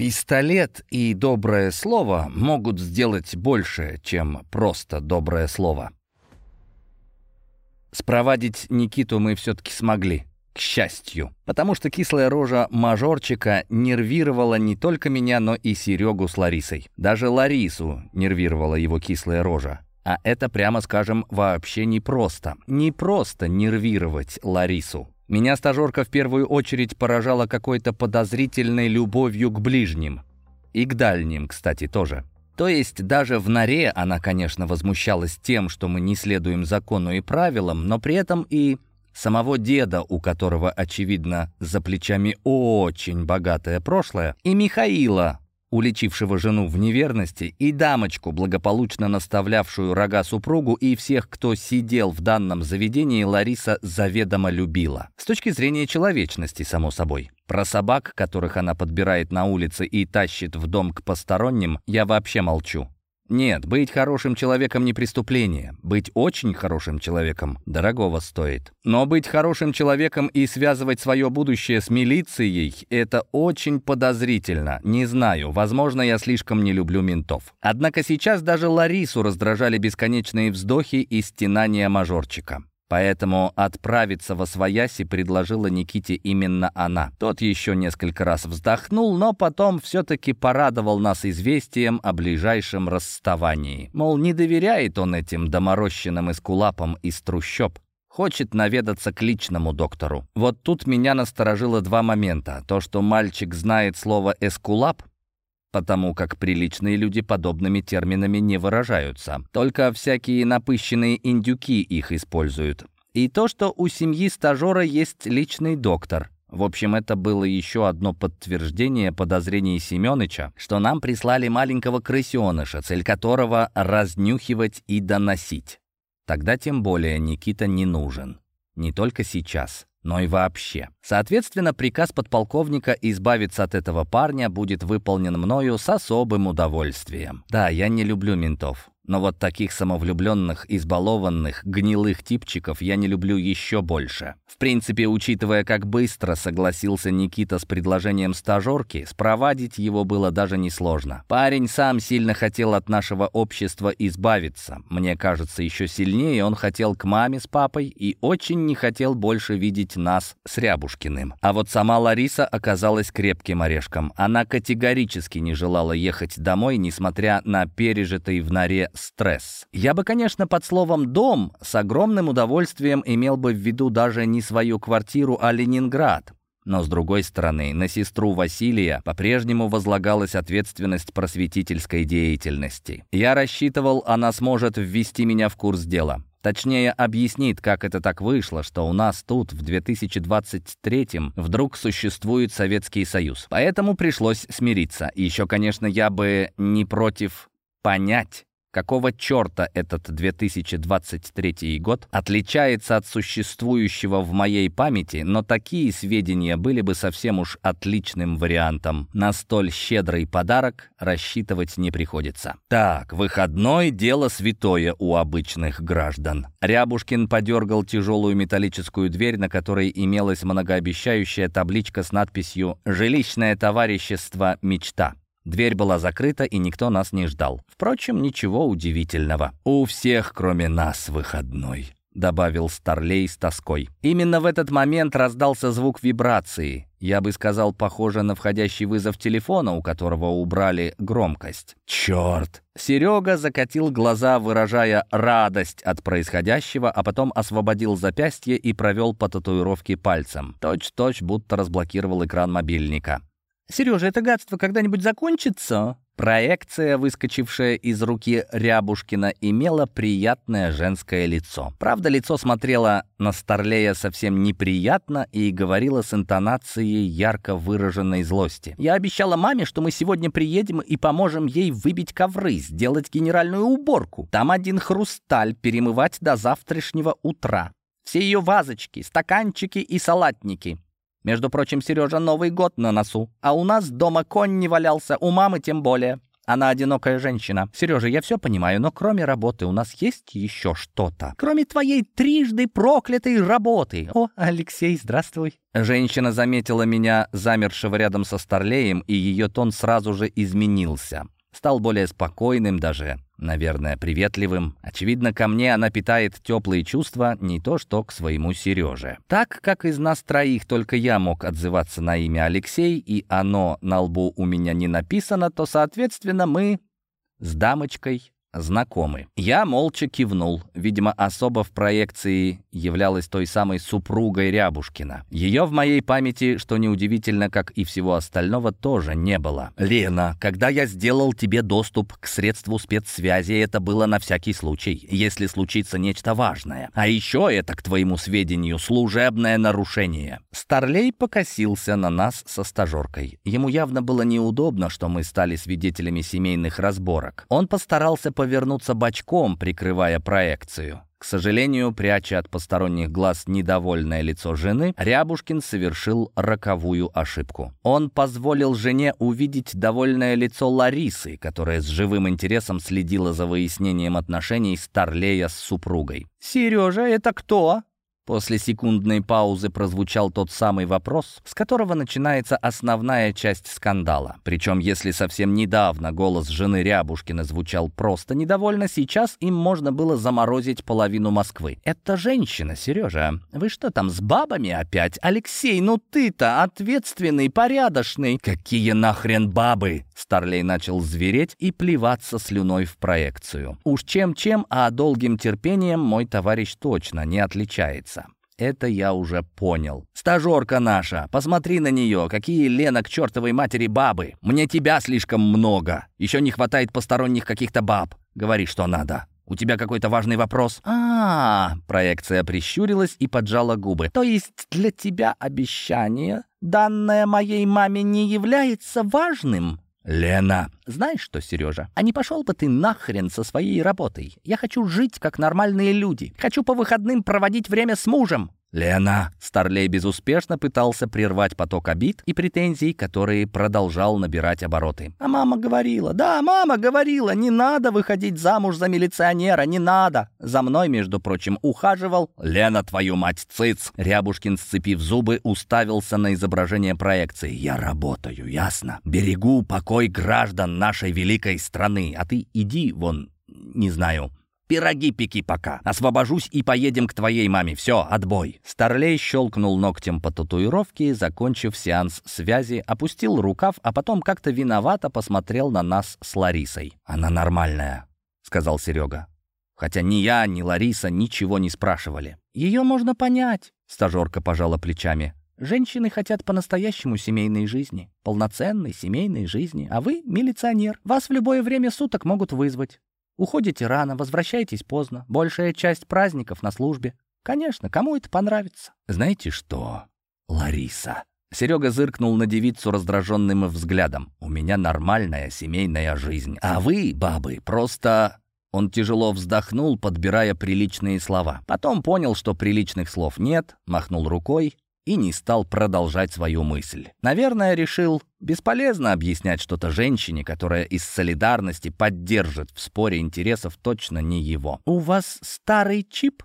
Пистолет и доброе слово могут сделать больше, чем просто доброе слово. Спровадить Никиту мы все-таки смогли. К счастью. Потому что кислая рожа мажорчика нервировала не только меня, но и Серегу с Ларисой. Даже Ларису нервировала его кислая рожа. А это, прямо скажем, вообще непросто. Не просто нервировать Ларису. Меня стажерка в первую очередь поражала какой-то подозрительной любовью к ближним. И к дальним, кстати, тоже. То есть даже в норе она, конечно, возмущалась тем, что мы не следуем закону и правилам, но при этом и самого деда, у которого, очевидно, за плечами очень богатое прошлое, и Михаила, уличившего жену в неверности, и дамочку, благополучно наставлявшую рога супругу, и всех, кто сидел в данном заведении, Лариса заведомо любила. С точки зрения человечности, само собой. Про собак, которых она подбирает на улице и тащит в дом к посторонним, я вообще молчу. Нет, быть хорошим человеком не преступление. Быть очень хорошим человеком дорогого стоит. Но быть хорошим человеком и связывать свое будущее с милицией – это очень подозрительно. Не знаю, возможно, я слишком не люблю ментов. Однако сейчас даже Ларису раздражали бесконечные вздохи и стенания мажорчика. Поэтому отправиться во свояси предложила Никите именно она. Тот еще несколько раз вздохнул, но потом все-таки порадовал нас известием о ближайшем расставании. Мол, не доверяет он этим доморощенным эскулапам из трущоб. Хочет наведаться к личному доктору. Вот тут меня насторожило два момента. То, что мальчик знает слово «эскулап», потому как приличные люди подобными терминами не выражаются. Только всякие напыщенные индюки их используют. И то, что у семьи стажера есть личный доктор. В общем, это было еще одно подтверждение подозрений Семёныча, что нам прислали маленького крысеныша, цель которого — разнюхивать и доносить. Тогда тем более Никита не нужен. Не только сейчас но и вообще. Соответственно, приказ подполковника избавиться от этого парня будет выполнен мною с особым удовольствием. Да, я не люблю ментов. Но вот таких самовлюбленных, избалованных, гнилых типчиков я не люблю еще больше. В принципе, учитывая, как быстро согласился Никита с предложением стажерки, спровадить его было даже несложно. Парень сам сильно хотел от нашего общества избавиться. Мне кажется, еще сильнее он хотел к маме с папой и очень не хотел больше видеть нас с Рябушкиным. А вот сама Лариса оказалась крепким орешком. Она категорически не желала ехать домой, несмотря на пережитый в норе стресс. Я бы, конечно, под словом «дом» с огромным удовольствием имел бы в виду даже не свою квартиру, а Ленинград. Но, с другой стороны, на сестру Василия по-прежнему возлагалась ответственность просветительской деятельности. Я рассчитывал, она сможет ввести меня в курс дела. Точнее, объяснит, как это так вышло, что у нас тут в 2023-м вдруг существует Советский Союз. Поэтому пришлось смириться. Еще, конечно, я бы не против понять, Какого черта этот 2023 год отличается от существующего в моей памяти, но такие сведения были бы совсем уж отличным вариантом. На столь щедрый подарок рассчитывать не приходится. Так, выходной — дело святое у обычных граждан. Рябушкин подергал тяжелую металлическую дверь, на которой имелась многообещающая табличка с надписью «Жилищное товарищество «Мечта». Дверь была закрыта, и никто нас не ждал. Впрочем, ничего удивительного. «У всех, кроме нас, выходной», — добавил Старлей с тоской. Именно в этот момент раздался звук вибрации. Я бы сказал, похоже на входящий вызов телефона, у которого убрали громкость. «Черт!» Серега закатил глаза, выражая радость от происходящего, а потом освободил запястье и провел по татуировке пальцем. Точь-точь, будто разблокировал экран мобильника. «Сережа, это гадство когда-нибудь закончится?» Проекция, выскочившая из руки Рябушкина, имела приятное женское лицо. Правда, лицо смотрело на Старлея совсем неприятно и говорило с интонацией ярко выраженной злости. «Я обещала маме, что мы сегодня приедем и поможем ей выбить ковры, сделать генеральную уборку. Там один хрусталь перемывать до завтрашнего утра. Все ее вазочки, стаканчики и салатники. Между прочим, Сережа, Новый год на носу. А у нас дома конь не валялся, у мамы тем более. Она одинокая женщина. Сережа, я все понимаю, но кроме работы у нас есть еще что-то. Кроме твоей трижды проклятой работы. О, Алексей, здравствуй. Женщина заметила меня, замершего рядом со Старлеем, и ее тон сразу же изменился. Стал более спокойным даже, наверное, приветливым. Очевидно, ко мне она питает теплые чувства, не то что к своему Сереже. Так как из нас троих только я мог отзываться на имя Алексей, и оно на лбу у меня не написано, то, соответственно, мы с дамочкой знакомы. Я молча кивнул. Видимо, особо в проекции являлась той самой супругой Рябушкина. Ее в моей памяти, что неудивительно, как и всего остального, тоже не было. «Лена, когда я сделал тебе доступ к средству спецсвязи, это было на всякий случай, если случится нечто важное. А еще это, к твоему сведению, служебное нарушение». Старлей покосился на нас со стажеркой. Ему явно было неудобно, что мы стали свидетелями семейных разборок. Он постарался повернуться бочком, прикрывая проекцию. К сожалению, пряча от посторонних глаз недовольное лицо жены, Рябушкин совершил роковую ошибку. Он позволил жене увидеть довольное лицо Ларисы, которая с живым интересом следила за выяснением отношений Старлея с супругой. «Сережа, это кто?» После секундной паузы прозвучал тот самый вопрос, с которого начинается основная часть скандала. Причем, если совсем недавно голос жены Рябушкина звучал просто недовольно, сейчас им можно было заморозить половину Москвы. «Это женщина, Сережа. Вы что там, с бабами опять? Алексей, ну ты-то ответственный, порядочный». «Какие нахрен бабы?» Старлей начал звереть и плеваться слюной в проекцию. Уж чем-чем, а долгим терпением мой товарищ точно не отличается. Это я уже понял. «Стажерка наша, посмотри на нее, какие Лена к чертовой матери бабы. Мне тебя слишком много. Еще не хватает посторонних каких-то баб. Говори, что надо». У тебя какой-то важный вопрос?» а, -а, -а Проекция прищурилась и поджала губы. «То есть для тебя обещание, данное моей маме, не является важным?» «Лена!» «Знаешь что, Сережа, а не пошел бы ты нахрен со своей работой? Я хочу жить, как нормальные люди. Хочу по выходным проводить время с мужем. «Лена!» Старлей безуспешно пытался прервать поток обид и претензий, которые продолжал набирать обороты. «А мама говорила, да, мама говорила, не надо выходить замуж за милиционера, не надо!» За мной, между прочим, ухаживал «Лена, твою мать, цыц!» Рябушкин, сцепив зубы, уставился на изображение проекции. «Я работаю, ясно? Берегу покой граждан нашей великой страны, а ты иди вон, не знаю, Пироги пеки пока. Освобожусь и поедем к твоей маме. Все, отбой». Старлей щелкнул ногтем по татуировке, закончив сеанс связи, опустил рукав, а потом как-то виновато посмотрел на нас с Ларисой. «Она нормальная», — сказал Серега. Хотя ни я, ни Лариса ничего не спрашивали. «Ее можно понять», — стажерка пожала плечами. Женщины хотят по-настоящему семейной жизни, полноценной семейной жизни, а вы — милиционер. Вас в любое время суток могут вызвать. Уходите рано, возвращайтесь поздно. Большая часть праздников на службе. Конечно, кому это понравится? Знаете что, Лариса? Серега зыркнул на девицу раздраженным взглядом. «У меня нормальная семейная жизнь. А вы, бабы, просто...» Он тяжело вздохнул, подбирая приличные слова. Потом понял, что приличных слов нет, махнул рукой и не стал продолжать свою мысль. Наверное, решил, бесполезно объяснять что-то женщине, которая из солидарности поддержит в споре интересов точно не его. «У вас старый чип?»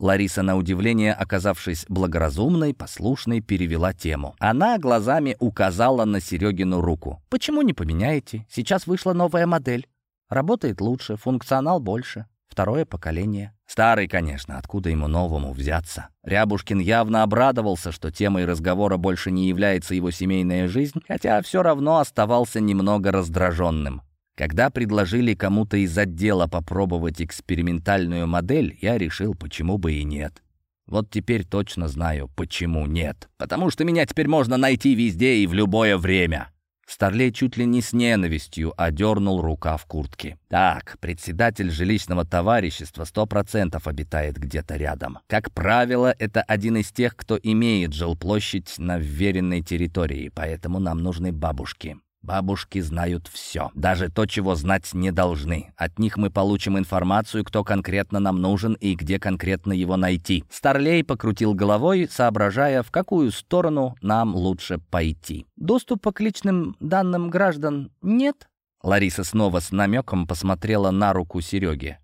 Лариса, на удивление, оказавшись благоразумной, послушной, перевела тему. Она глазами указала на Серегину руку. «Почему не поменяете? Сейчас вышла новая модель. Работает лучше, функционал больше. Второе поколение». Старый, конечно, откуда ему новому взяться? Рябушкин явно обрадовался, что темой разговора больше не является его семейная жизнь, хотя все равно оставался немного раздраженным. Когда предложили кому-то из отдела попробовать экспериментальную модель, я решил, почему бы и нет. Вот теперь точно знаю, почему нет. Потому что меня теперь можно найти везде и в любое время. Старлей чуть ли не с ненавистью одернул рука в куртке. Так, председатель жилищного товарищества сто процентов обитает где-то рядом. Как правило, это один из тех, кто имеет жилплощадь на вверенной территории, поэтому нам нужны бабушки. Бабушки знают все, даже то, чего знать не должны. От них мы получим информацию, кто конкретно нам нужен и где конкретно его найти. Старлей покрутил головой, соображая, в какую сторону нам лучше пойти. Доступа к личным данным граждан нет? Лариса снова с намеком посмотрела на руку Сереги.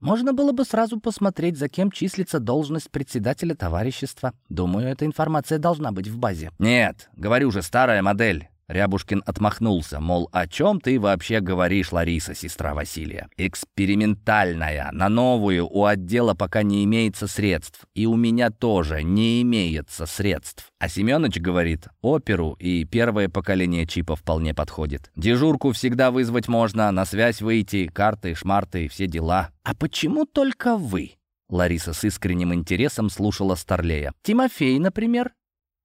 Можно было бы сразу посмотреть, за кем числится должность председателя товарищества. Думаю, эта информация должна быть в базе. «Нет, говорю же, старая модель. Рябушкин отмахнулся, мол, о чем ты вообще говоришь, Лариса, сестра Василия? Экспериментальная, на новую у отдела пока не имеется средств, и у меня тоже не имеется средств. А Семенович говорит, оперу и первое поколение чипа вполне подходит. Дежурку всегда вызвать можно, на связь выйти, карты, шмарты, все дела. А почему только вы? Лариса с искренним интересом слушала Старлея. Тимофей, например?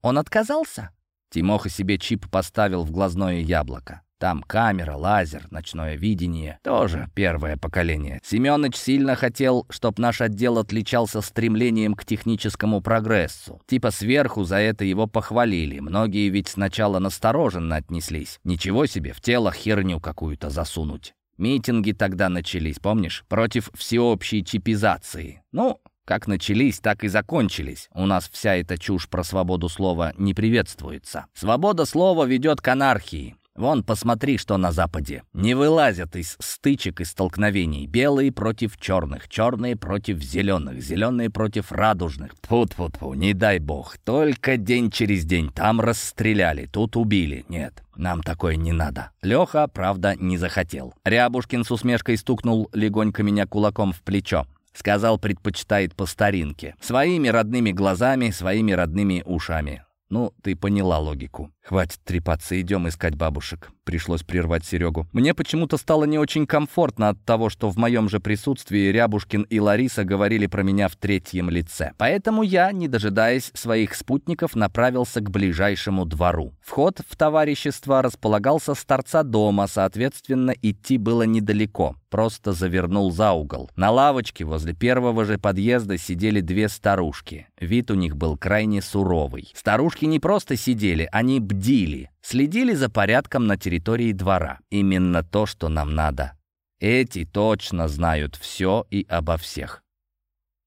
Он отказался? Тимоха себе чип поставил в глазное яблоко. Там камера, лазер, ночное видение. Тоже первое поколение. Семёныч сильно хотел, чтобы наш отдел отличался стремлением к техническому прогрессу. Типа сверху за это его похвалили. Многие ведь сначала настороженно отнеслись. Ничего себе, в тело херню какую-то засунуть. Митинги тогда начались, помнишь? Против всеобщей чипизации. Ну, как начались, так и закончились. У нас вся эта чушь про свободу слова не приветствуется. Свобода слова ведет к анархии. Вон, посмотри, что на Западе. Не вылазят из стычек и столкновений. Белые против черных, черные против зеленых, зеленые против радужных. Тьфу-тьфу-тьфу, не дай бог. Только день через день. Там расстреляли, тут убили. Нет, нам такое не надо. Леха, правда, не захотел. Рябушкин с усмешкой стукнул легонько меня кулаком в плечо. Сказал, предпочитает по старинке. Своими родными глазами, своими родными ушами. Ну, ты поняла логику. Хватит трепаться, идем искать бабушек. Пришлось прервать Серегу. Мне почему-то стало не очень комфортно от того, что в моем же присутствии Рябушкин и Лариса говорили про меня в третьем лице. Поэтому я, не дожидаясь своих спутников, направился к ближайшему двору. Вход в товарищество располагался с торца дома, соответственно, идти было недалеко. Просто завернул за угол. На лавочке возле первого же подъезда сидели две старушки. Вид у них был крайне суровый. Старушки не просто сидели, они бдели бдили, следили за порядком на территории двора. Именно то, что нам надо. Эти точно знают все и обо всех.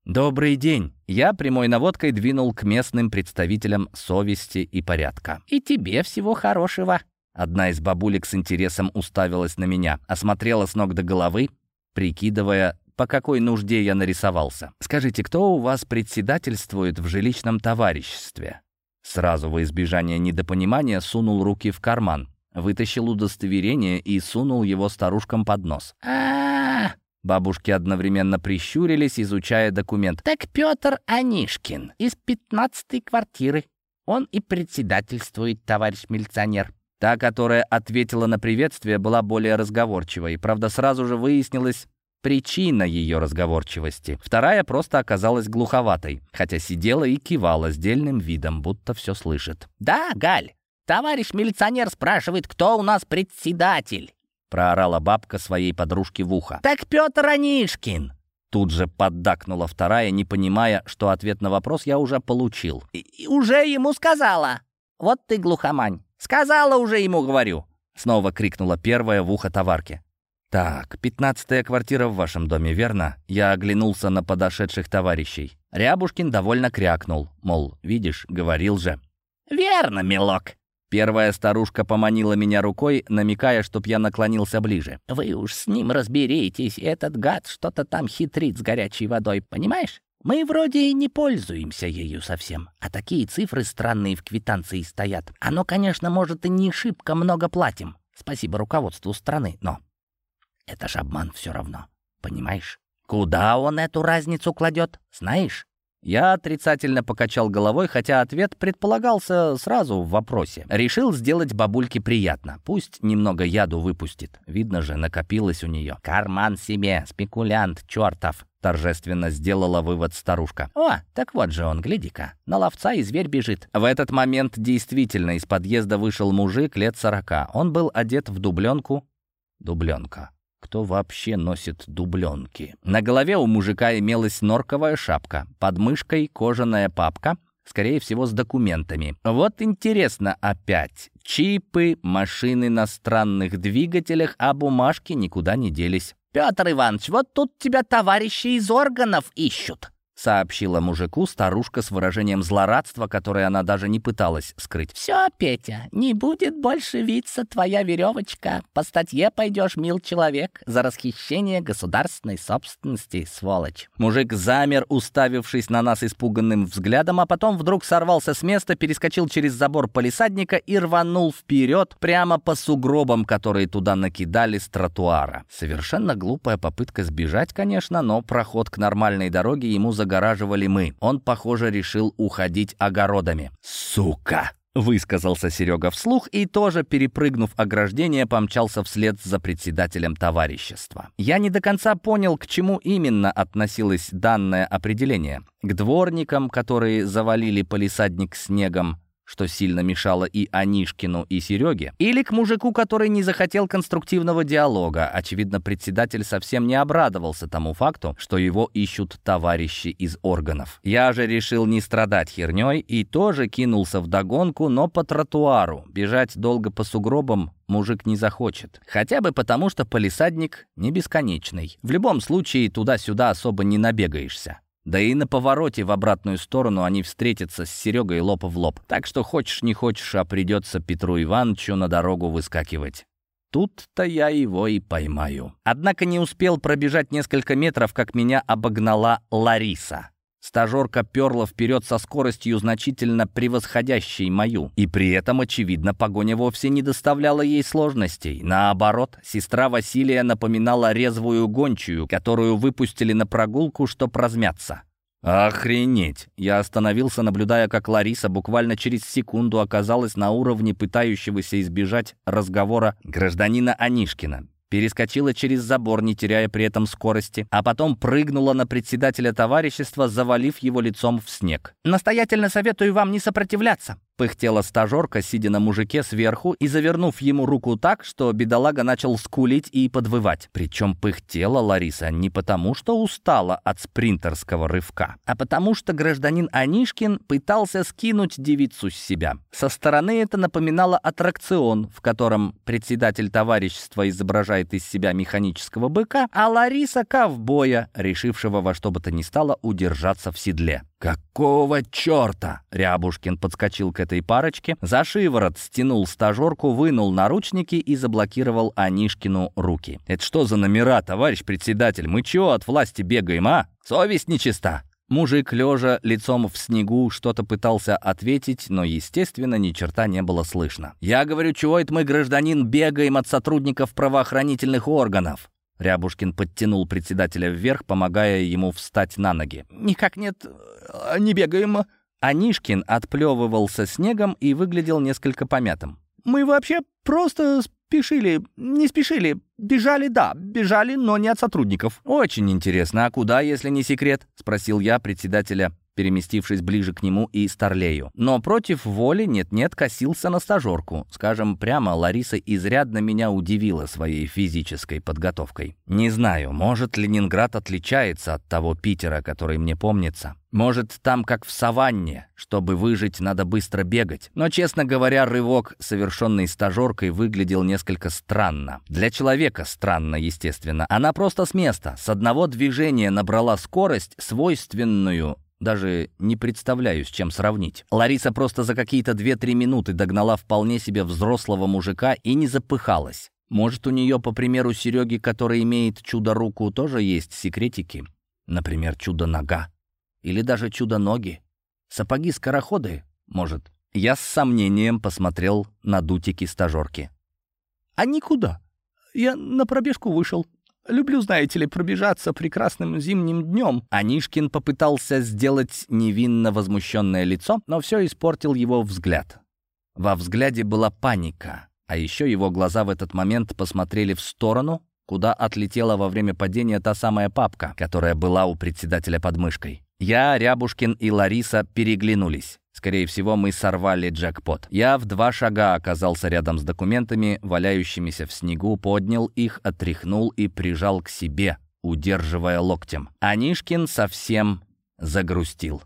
«Добрый день!» Я прямой наводкой двинул к местным представителям совести и порядка. «И тебе всего хорошего!» Одна из бабулек с интересом уставилась на меня, осмотрела с ног до головы, прикидывая, по какой нужде я нарисовался. «Скажите, кто у вас председательствует в жилищном товариществе?» Сразу во избежание недопонимания сунул руки в карман, вытащил удостоверение и сунул его старушкам под нос. а Бабушки одновременно прищурились, изучая документ. «Так Петр Анишкин из пятнадцатой квартиры. Он и председательствует, товарищ милиционер». Та, которая ответила на приветствие, была более разговорчивой. Правда, сразу же выяснилось, причина ее разговорчивости. Вторая просто оказалась глуховатой, хотя сидела и кивала с дельным видом, будто все слышит. «Да, Галь, товарищ милиционер спрашивает, кто у нас председатель?» проорала бабка своей подружке в ухо. «Так Петр Анишкин!» Тут же поддакнула вторая, не понимая, что ответ на вопрос я уже получил. И «Уже ему сказала!» «Вот ты глухомань! Сказала уже ему, говорю!» Снова крикнула первая в ухо товарки. «Так, пятнадцатая квартира в вашем доме, верно?» Я оглянулся на подошедших товарищей. Рябушкин довольно крякнул, мол, видишь, говорил же. «Верно, милок!» Первая старушка поманила меня рукой, намекая, чтоб я наклонился ближе. «Вы уж с ним разберитесь, этот гад что-то там хитрит с горячей водой, понимаешь? Мы вроде и не пользуемся ею совсем, а такие цифры странные в квитанции стоят. Оно, конечно, может и не шибко много платим, спасибо руководству страны, но это ж обман все равно, понимаешь? Куда он эту разницу кладет, знаешь? Я отрицательно покачал головой, хотя ответ предполагался сразу в вопросе. Решил сделать бабульке приятно. Пусть немного яду выпустит. Видно же, накопилось у нее. «Карман себе, спекулянт чертов!» Торжественно сделала вывод старушка. «О, так вот же он, гляди-ка, на ловца и зверь бежит». В этот момент действительно из подъезда вышел мужик лет сорока. Он был одет в дубленку. Дубленка. Кто вообще носит дубленки? На голове у мужика имелась норковая шапка, под мышкой кожаная папка, скорее всего, с документами. Вот интересно опять. Чипы, машины на странных двигателях, а бумажки никуда не делись. «Петр Иванович, вот тут тебя товарищи из органов ищут», сообщила мужику старушка с выражением злорадства, которое она даже не пыталась скрыть. «Все, Петя, не будет больше виться твоя веревочка. По статье пойдешь, мил человек, за расхищение государственной собственности, сволочь». Мужик замер, уставившись на нас испуганным взглядом, а потом вдруг сорвался с места, перескочил через забор полисадника и рванул вперед прямо по сугробам, которые туда накидали с тротуара. Совершенно глупая попытка сбежать, конечно, но проход к нормальной дороге ему загорелся загораживали мы. Он, похоже, решил уходить огородами. «Сука!» — высказался Серега вслух и тоже, перепрыгнув ограждение, помчался вслед за председателем товарищества. Я не до конца понял, к чему именно относилось данное определение. К дворникам, которые завалили полисадник снегом, что сильно мешало и Анишкину, и Сереге, или к мужику, который не захотел конструктивного диалога. Очевидно, председатель совсем не обрадовался тому факту, что его ищут товарищи из органов. Я же решил не страдать херней и тоже кинулся в догонку, но по тротуару. Бежать долго по сугробам мужик не захочет. Хотя бы потому, что полисадник не бесконечный. В любом случае, туда-сюда особо не набегаешься. Да и на повороте в обратную сторону они встретятся с Серегой лоб в лоб. Так что хочешь не хочешь, а придется Петру Ивановичу на дорогу выскакивать. Тут-то я его и поймаю. Однако не успел пробежать несколько метров, как меня обогнала Лариса. Стажерка перла вперед со скоростью, значительно превосходящей мою. И при этом, очевидно, погоня вовсе не доставляла ей сложностей. Наоборот, сестра Василия напоминала резвую гончую, которую выпустили на прогулку, чтоб размяться. «Охренеть!» Я остановился, наблюдая, как Лариса буквально через секунду оказалась на уровне пытающегося избежать разговора гражданина Анишкина перескочила через забор, не теряя при этом скорости, а потом прыгнула на председателя товарищества, завалив его лицом в снег. «Настоятельно советую вам не сопротивляться», Пыхтела стажерка, сидя на мужике сверху и завернув ему руку так, что бедолага начал скулить и подвывать. Причем пыхтела Лариса не потому, что устала от спринтерского рывка, а потому что гражданин Анишкин пытался скинуть девицу с себя. Со стороны это напоминало аттракцион, в котором председатель товарищества изображает из себя механического быка, а Лариса — ковбоя, решившего во что бы то ни стало удержаться в седле. «Какого черта?» Рябушкин подскочил к этой парочке, за шиворот стянул стажерку, вынул наручники и заблокировал Анишкину руки. «Это что за номера, товарищ председатель? Мы чего от власти бегаем, а? Совесть нечиста!» Мужик, лежа лицом в снегу, что-то пытался ответить, но, естественно, ни черта не было слышно. «Я говорю, чего это мы, гражданин, бегаем от сотрудников правоохранительных органов?» Рябушкин подтянул председателя вверх, помогая ему встать на ноги. «Никак нет, э, не бегаем». Анишкин отплевывался снегом и выглядел несколько помятым. «Мы вообще просто спешили, не спешили. Бежали, да, бежали, но не от сотрудников». «Очень интересно, а куда, если не секрет?» — спросил я председателя переместившись ближе к нему и Старлею. Но против воли нет-нет косился на стажерку. Скажем прямо, Лариса изрядно меня удивила своей физической подготовкой. Не знаю, может, Ленинград отличается от того Питера, который мне помнится. Может, там как в саванне, чтобы выжить, надо быстро бегать. Но, честно говоря, рывок, совершенный стажеркой, выглядел несколько странно. Для человека странно, естественно. Она просто с места, с одного движения набрала скорость, свойственную даже не представляю, с чем сравнить. Лариса просто за какие-то 2-3 минуты догнала вполне себе взрослого мужика и не запыхалась. Может, у нее, по примеру Сереги, который имеет чудо-руку, тоже есть секретики? Например, чудо-нога. Или даже чудо-ноги. Сапоги-скороходы, может. Я с сомнением посмотрел на дутики стажерки. «А никуда. Я на пробежку вышел. Люблю, знаете ли, пробежаться прекрасным зимним днем». Анишкин попытался сделать невинно возмущенное лицо, но все испортил его взгляд. Во взгляде была паника, а еще его глаза в этот момент посмотрели в сторону, куда отлетела во время падения та самая папка, которая была у председателя под мышкой. Я, Рябушкин и Лариса переглянулись. Скорее всего, мы сорвали джекпот. Я в два шага оказался рядом с документами, валяющимися в снегу, поднял их, отряхнул и прижал к себе, удерживая локтем. Анишкин совсем загрустил.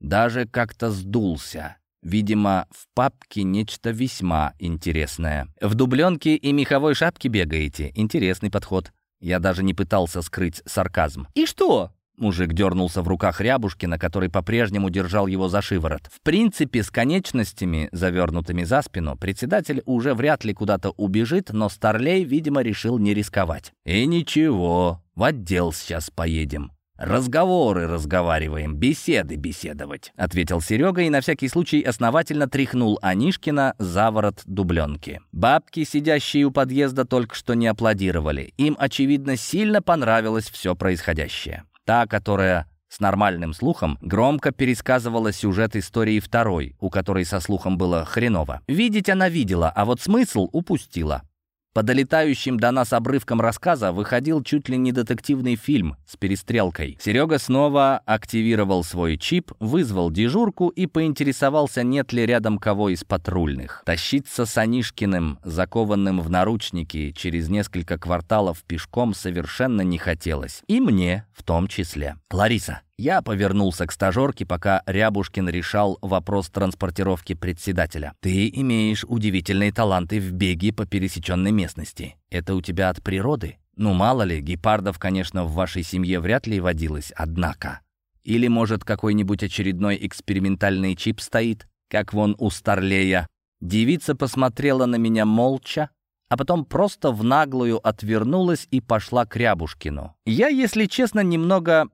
Даже как-то сдулся. Видимо, в папке нечто весьма интересное. В дубленке и меховой шапке бегаете. Интересный подход. Я даже не пытался скрыть сарказм. «И что? Мужик дернулся в руках Рябушкина, который по-прежнему держал его за шиворот. В принципе, с конечностями, завернутыми за спину, председатель уже вряд ли куда-то убежит, но Старлей, видимо, решил не рисковать. «И ничего, в отдел сейчас поедем. «Разговоры разговариваем, беседы беседовать», — ответил Серега и на всякий случай основательно тряхнул Анишкина за ворот дубленки. Бабки, сидящие у подъезда, только что не аплодировали. Им, очевидно, сильно понравилось все происходящее. Та, которая с нормальным слухом громко пересказывала сюжет истории второй, у которой со слухом было хреново. Видеть она видела, а вот смысл упустила. По долетающим до нас обрывкам рассказа выходил чуть ли не детективный фильм с перестрелкой. Серега снова активировал свой чип, вызвал дежурку и поинтересовался, нет ли рядом кого из патрульных. Тащиться с Анишкиным, закованным в наручники, через несколько кварталов пешком совершенно не хотелось. И мне в том числе. «Лариса, я повернулся к стажерке, пока Рябушкин решал вопрос транспортировки председателя. «Ты имеешь удивительные таланты в беге по пересеченной местности. Это у тебя от природы? Ну, мало ли, гепардов, конечно, в вашей семье вряд ли водилось, однако. Или, может, какой-нибудь очередной экспериментальный чип стоит, как вон у Старлея?» Девица посмотрела на меня молча, а потом просто в наглую отвернулась и пошла к Рябушкину. Я, если честно, немного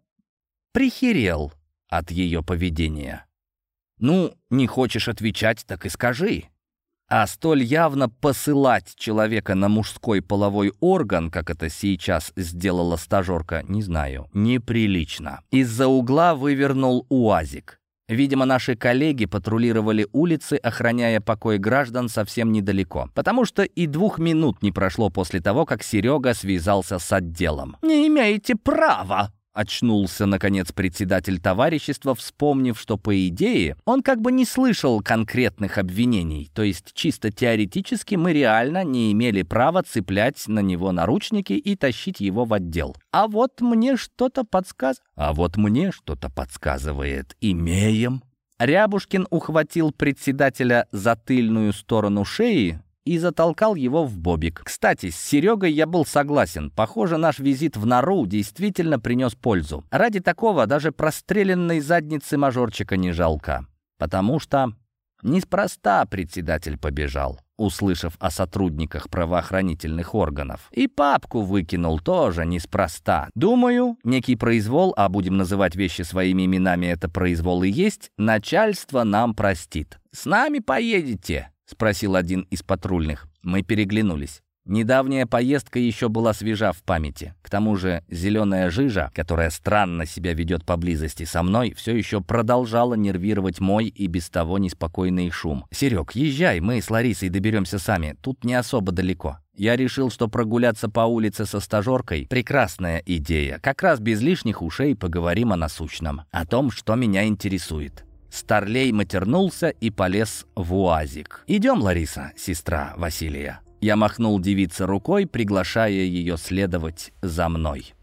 прихерел от ее поведения. «Ну, не хочешь отвечать, так и скажи». А столь явно посылать человека на мужской половой орган, как это сейчас сделала стажерка, не знаю, неприлично. Из-за угла вывернул УАЗик. Видимо, наши коллеги патрулировали улицы, охраняя покой граждан совсем недалеко. Потому что и двух минут не прошло после того, как Серега связался с отделом. «Не имеете права!» Очнулся, наконец, председатель товарищества, вспомнив, что, по идее, он как бы не слышал конкретных обвинений. То есть, чисто теоретически, мы реально не имели права цеплять на него наручники и тащить его в отдел. А вот мне что-то подсказ... А вот мне что-то подсказывает. Имеем. Рябушкин ухватил председателя за тыльную сторону шеи, и затолкал его в бобик. Кстати, с Серегой я был согласен. Похоже, наш визит в нору действительно принес пользу. Ради такого даже простреленной задницы мажорчика не жалко. Потому что неспроста председатель побежал услышав о сотрудниках правоохранительных органов. И папку выкинул тоже неспроста. Думаю, некий произвол, а будем называть вещи своими именами, это произвол и есть, начальство нам простит. С нами поедете. — спросил один из патрульных. Мы переглянулись. Недавняя поездка еще была свежа в памяти. К тому же зеленая жижа, которая странно себя ведет поблизости со мной, все еще продолжала нервировать мой и без того неспокойный шум. «Серег, езжай, мы с Ларисой доберемся сами. Тут не особо далеко». Я решил, что прогуляться по улице со стажеркой — прекрасная идея. Как раз без лишних ушей поговорим о насущном. О том, что меня интересует. Старлей матернулся и полез в уазик. «Идем, Лариса, сестра Василия». Я махнул девице рукой, приглашая ее следовать за мной.